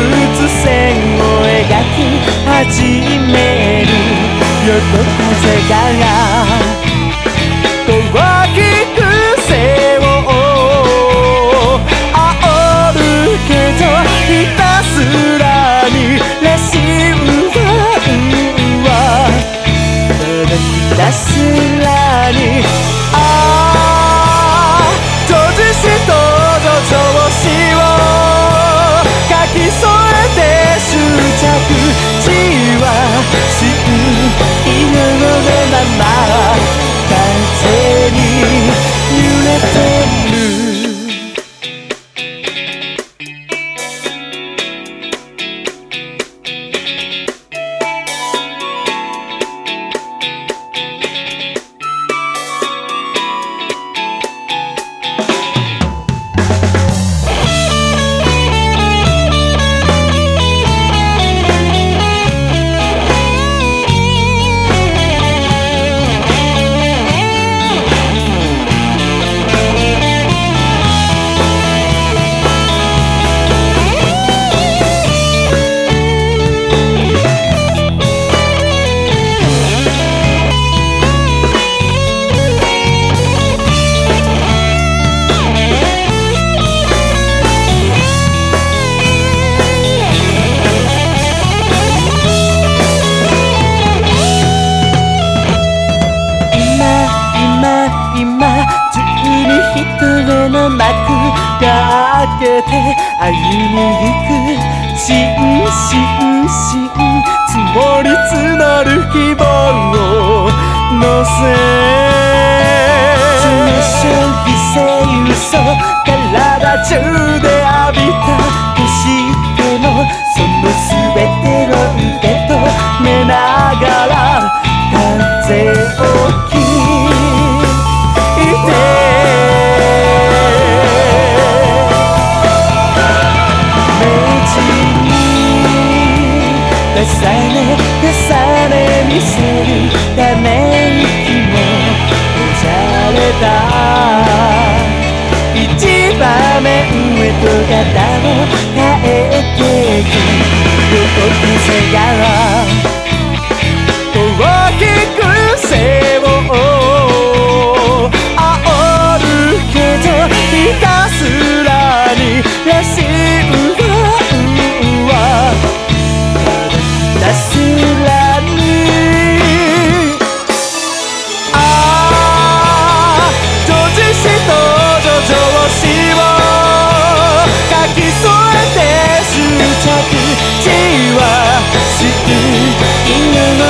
物線を描き始める。夜と風がが開けて歩みゆくしんしんしん積もり募る希望を乗せ。重症犠牲嘘体中でね重ね見せるため息もおじゃれた一場面上と肩を変えていく横風が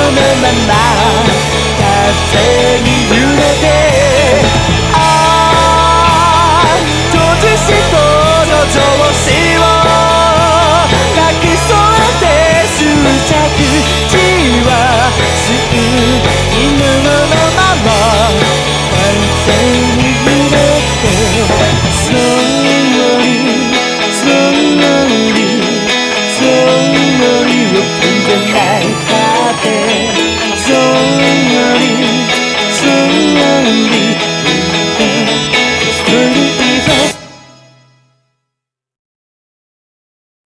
は死ぬ犬のまま風に